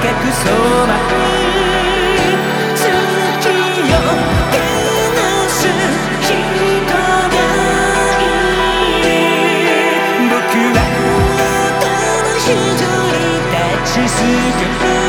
そばに月を照す人がいる僕はただ一人立ちすく